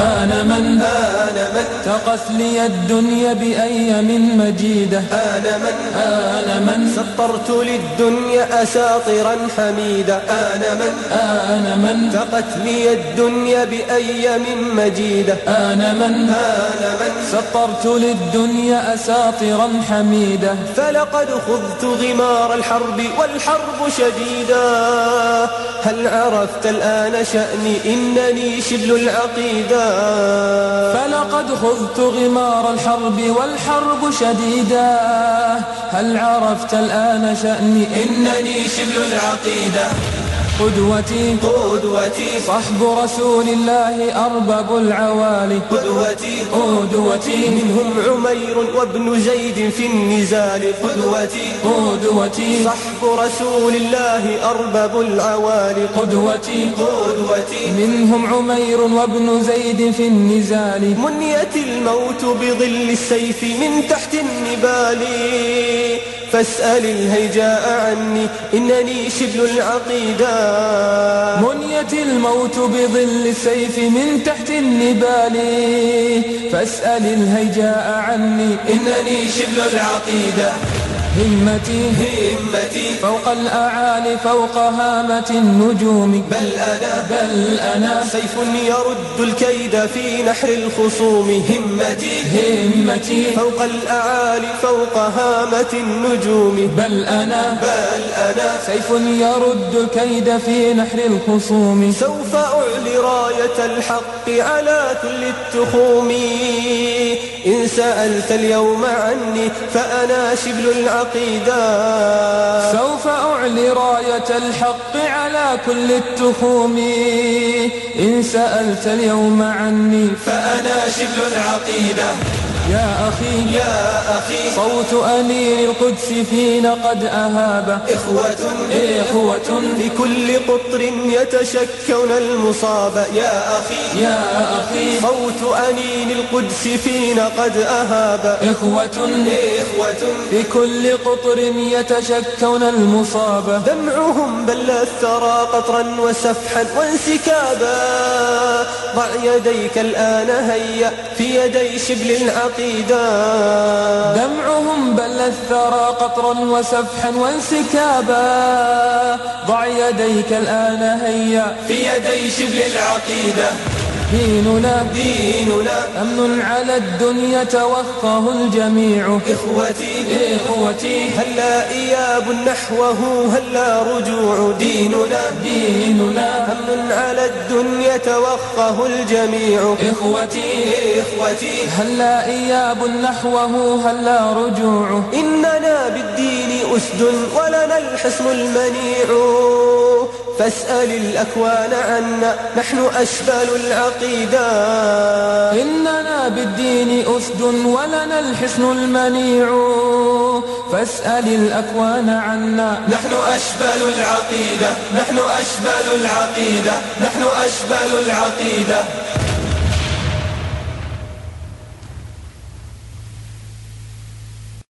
أنا من أنا من تقت لي الدنيا بأيام مجيدة. أنا من أنا من سطرت للدنيا أساطرا حميدة. أنا من أنا من تقت لي الدنيا بأيام مجيدة. أنا من أنا من سطرت للدنيا أساطرا حميدة. فلقد خذت غمار الحرب والحرب شديدة هل عرفت الآن شأني؟ إنني شبل العقيدة. فلقد خذت غمار الحرب والحرب شديدة هل عرفت الآن شأني؟ إنني شبل العقيدة. قدوتي. قدوتي. صحب رسول الله أرباب العوالي. قدوتي. قدوتي. منهم عمير وابن زيد في النزال. قدوتي. قدوتي. صحب رسول الله أرباب العوالي. قدوتي. قدوتي. منهم عمير وابن زيد في النزال. منيت الموت بظل السيف من تحت النبال. فاسأل الهيجاء عني إنني شبل العقيدة منيت الموت بظل السيف من تحت النبال. فاسأل الهيجاء عني إنني شبل العقيدة. همتي همتي فوق الأعالي فوق هامة النجوم بل أنا بل أنا سيف يرد الكيد في نحر الخصوم. همتي همتي فوق الأعالي فوق هامة النجوم. بل أنا بل أنا سيف يرد الكيد في نحر الخصوم. سوف أعلي راية الحق على كل التخوم. إن سألت اليوم عني فأنا شبل العقيدة. سوف أعلي راية الحق على كل التخوم. إن سألت اليوم عني فأنا شبل العقيدة. يا أخي يا أخي صوت أمير القدس فينا قد أهاب. إخوة إخوة لكل قطر يتشكون المصاب. يا أخي يا أخي صوت أنين القدس فينا قد أهاب. إخوة إخوة في كل قطر يتشكون المصاب. دمعهم بل الثرى قطرا وسفحا وانسكابا. ضع يديك الآن هيا في يدي شبل العقيدة دمعهم بل الثرى قطرا وسفحا وانسكابا. ضع يديك الآن هيا. في يدي شبل العقيدة. ديننا. ديننا. أمن على الدنيا توفاه الجميع. إخوتي. إخوتي. هلا إياب نحوه هلا رجوع ديننا. ديننا. على الدنيا توخه الجميع. إخوتي إخوتي. هلا إياب نحوه هلا رجوع. إننا بالدين أسد ولنا الحسن المنيع. فاسأل الأكوان عنا نحن أشبال العقيدة. بالدين أسد ولنا الحسن المنيع. فاسأل الأكوان عنا. نحن أشبال العقيدة. نحن أشبال العقيدة. نحن أشبال العقيدة.